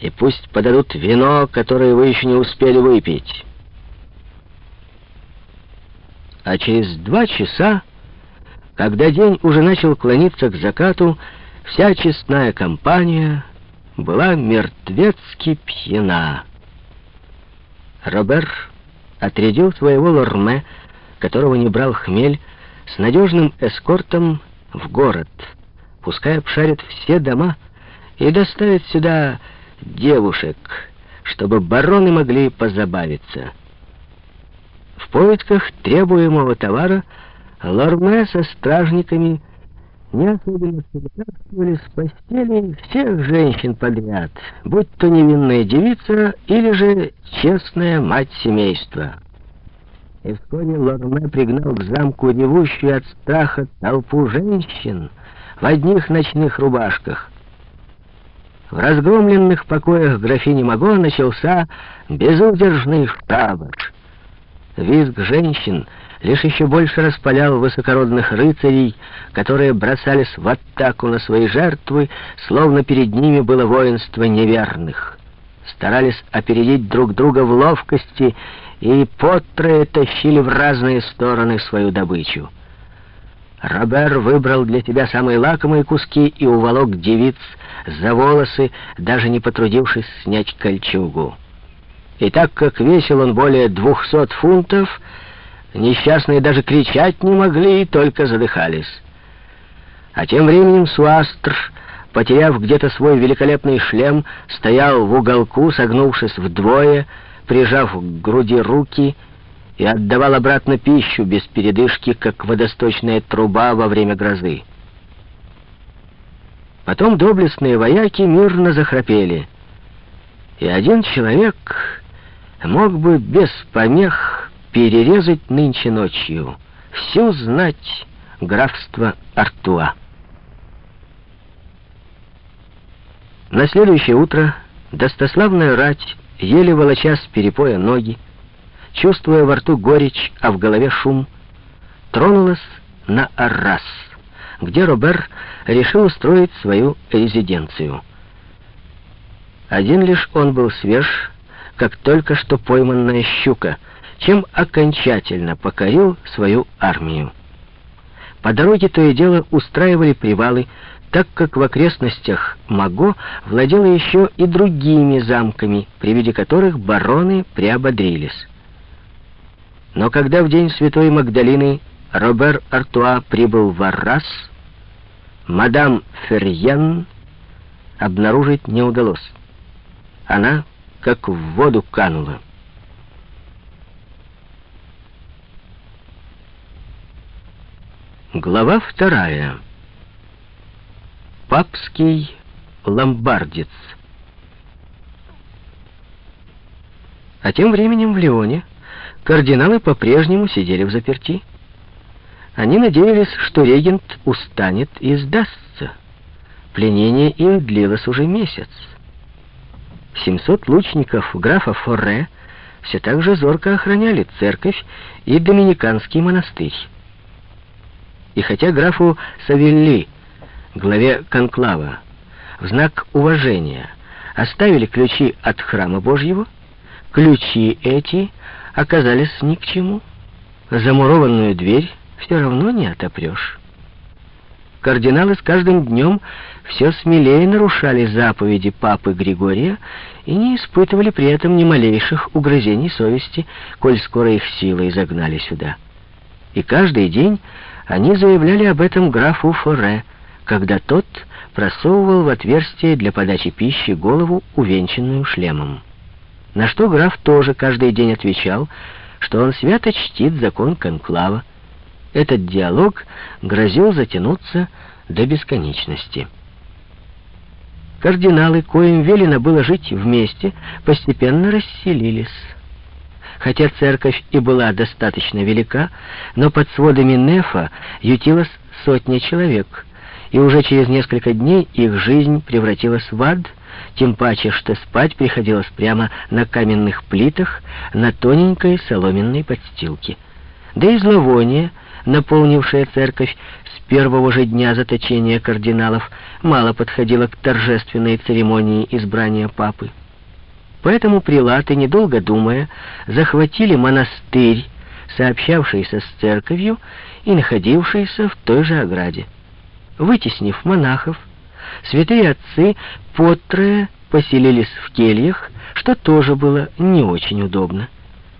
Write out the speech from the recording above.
и пусть подадут вино, которое вы еще не успели выпить. А через два часа, когда день уже начал клониться к закату, вся честная компания была мертвецки пьяна. Робер отрядил своего лорме, которого не брал хмель, с надежным эскортом в город, пускай обшарит все дома и доставит сюда девушек, чтобы бароны могли позабавиться. В поисках требуемого товара Лорме со стражниками не особенно вытаскивали с постели всех женщин подряд, будь то невинная девица или же честная мать семейства. И вскоре Лорме пригнал к замку ревущую от страха толпу женщин в одних ночных рубашках. В разгромленных покоях графини Маго начался безудержный шабаш. Визг женщин лишь еще больше распалял высокородных рыцарей, которые бросались в атаку на свои жертвы, словно перед ними было воинство неверных. Старались опередить друг друга в ловкости и потрое тащили в разные стороны свою добычу. Робер выбрал для тебя самые лакомые куски и уволок девиц за волосы, даже не потрудившись снять кольчугу. И так как весил он более двухсот фунтов, несчастные даже кричать не могли, только задыхались. А тем временем Суастр, потеряв где-то свой великолепный шлем, стоял в уголку, согнувшись вдвое, прижав к груди руки и отдавал обратно пищу без передышки, как водосточная труба во время грозы. Потом доблестные вояки мирно захрапели, и один человек мог бы без помех перерезать нынче ночью всю знать графства Артуа. На следующее утро достославная рать, еле волоча с перепоя ноги, чувствуя во рту горечь, а в голове шум, тронулась на Аррас, где Робер решил устроить свою резиденцию. Один лишь он был свеж, как только что пойманная щука, чем окончательно покорил свою армию. По дороге то и дело устраивали привалы, так как в окрестностях Маго владела еще и другими замками, при виде которых бароны приободрились. Но когда в день Святой Магдалины Робер Артуа прибыл в Аррас, мадам Ферьен обнаружить не удалось. Она как в воду канула. Глава вторая. Папский ломбардец. А тем временем в Лионе кардиналы по-прежнему сидели в заперти. Они надеялись, что регент устанет и сдастся. Пленение их длилось уже месяц. 700 лучников графа Форре все так же зорко охраняли церковь и доминиканский монастырь. И хотя графу Савелли, главе конклава, в знак уважения оставили ключи от храма Божьего, ключи эти оказались ни к чему. Замурованную дверь все равно не отопрешь. Кардиналы с каждым днем все смелее нарушали заповеди папы Григория и не испытывали при этом ни малейших угрызений совести, коль скоро их силой загнали сюда. И каждый день они заявляли об этом графу Форе, когда тот просовывал в отверстие для подачи пищи голову, увенчанную шлемом. На что граф тоже каждый день отвечал, что он свято чтит закон конклава. Этот диалог грозил затянуться до бесконечности. Кардиналы, коим велено было жить вместе, постепенно расселились. Хотя церковь и была достаточно велика, но под сводами Нефа ютилась сотня человек, и уже через несколько дней их жизнь превратилась в ад, тем паче, что спать приходилось прямо на каменных плитах на тоненькой соломенной подстилке. Да и зловоние, наполнившая церковь с первого же дня заточения кардиналов, мало подходила к торжественной церемонии избрания папы. Поэтому прилаты, недолго думая, захватили монастырь, сообщавшийся с церковью и находившийся в той же ограде. Вытеснив монахов, святые отцы потрое поселились в кельях, что тоже было не очень удобно.